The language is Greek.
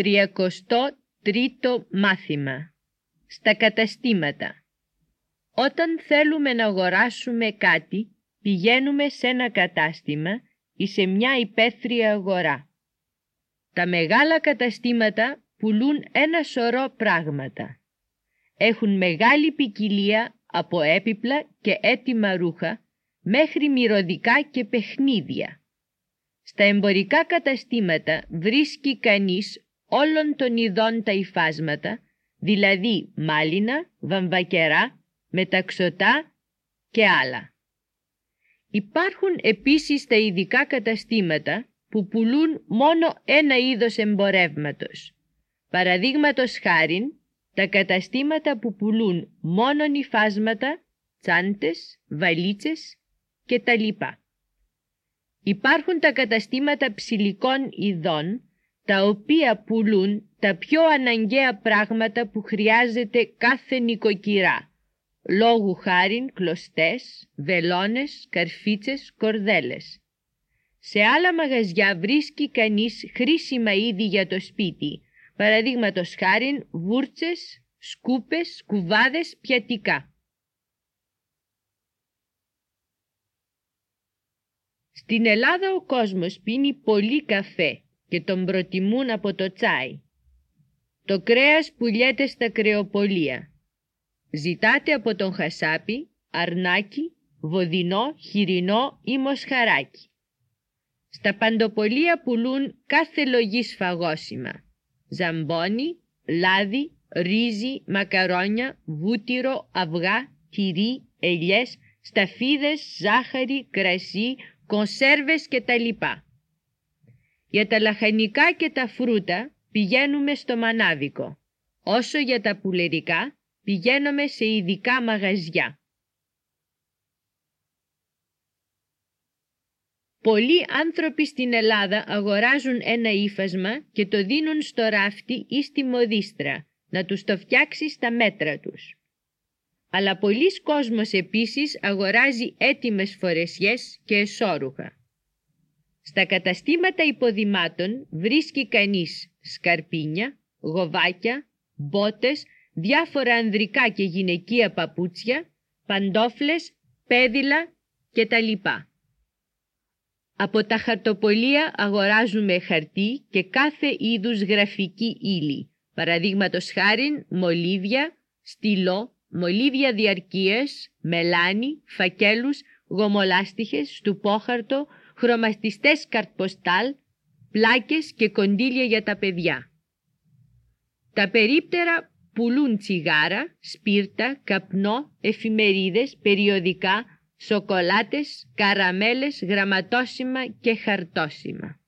Τριακοστό τρίτο μάθημα. Στα καταστήματα. Όταν θέλουμε να αγοράσουμε κάτι, πηγαίνουμε σε ένα κατάστημα ή σε μια υπαίθρια αγορά. Τα μεγάλα καταστήματα πουλούν ένα σωρό πράγματα. Έχουν μεγάλη ποικιλία από έπιπλα και έτοιμα ρούχα μέχρι μυρωδικά και παιχνίδια. Στα εμπορικά καταστήματα βρίσκει κανείς όλων των ειδών τα υφάσματα, δηλαδή μάλινα, βαμβακερά, μεταξωτά και άλλα. Υπάρχουν επίσης τα ειδικά καταστήματα που πουλούν μόνο ένα είδος εμπορεύματος. Παραδείγματος χάριν, τα καταστήματα που πουλούν μόνο υφάσματα, τσάντες, βαλίτσες και τα λοιπά. Υπάρχουν τα καταστήματα ψηλικών ειδών τα οποία πουλούν τα πιο αναγκαία πράγματα που χρειάζεται κάθε νοικοκυρά, λόγου χάριν κλωστές, βελόνες, καρφίτσες, κορδέλες. Σε άλλα μαγαζιά βρίσκει κανείς χρήσιμα είδη για το σπίτι, παραδείγματος χάριν βούρτσες, σκούπες, κουβάδες, πιατικά. Στην Ελλάδα ο κόσμος πίνει πολύ καφέ και τον προτιμούν από το τσάι. Το κρέας πουλιέται στα κρεοπολία. Ζητάτε από τον χασάπι, αρνάκι, βοδινό, χοιρινό ή μοσχαράκι. Στα παντοπολία πουλούν κάθε λογής φαγόσιμα. Ζαμπόνι, λάδι, ρύζι, μακαρόνια, βούτυρο, αυγά, τυρί, ελιές, σταφίδες, ζάχαρη, κρασί, κονσέρβες κτλ. Για τα λαχανικά και τα φρούτα πηγαίνουμε στο μανάβικο. Όσο για τα πουλερικά πηγαίνουμε σε ειδικά μαγαζιά. Πολλοί άνθρωποι στην Ελλάδα αγοράζουν ένα ύφασμα και το δίνουν στο ράφτη ή στη μοδίστρα να τους το φτιάξει στα μέτρα τους. Αλλά πολλοί κόσμος επίσης αγοράζει έτοιμες φορεσιές και εσώρουχα. Στα καταστήματα υποδημάτων βρίσκει κανείς σκαρπίνια, γοβάκια, μπότες, διάφορα ανδρικά και γυναικεία παπούτσια, παντόφλες, πέδιλα κτλ. Από τα χαρτοπολία αγοράζουμε χαρτί και κάθε είδους γραφική ύλη, παραδείγματος χάριν μολύβια, στυλό, μολύβια διαρκείας, μελάνι, φακέλους, γομολάστιχες, στουπόχαρτο, χρωματιστές καρτποστάλ, πλάκες και κοντήλια για τα παιδιά. Τα περίπτερα πουλούν τσιγάρα, σπίρτα, καπνό, εφημερίδες, περιοδικά, σοκολάτες, καραμέλες, γραμματόσημα και χαρτόσημα.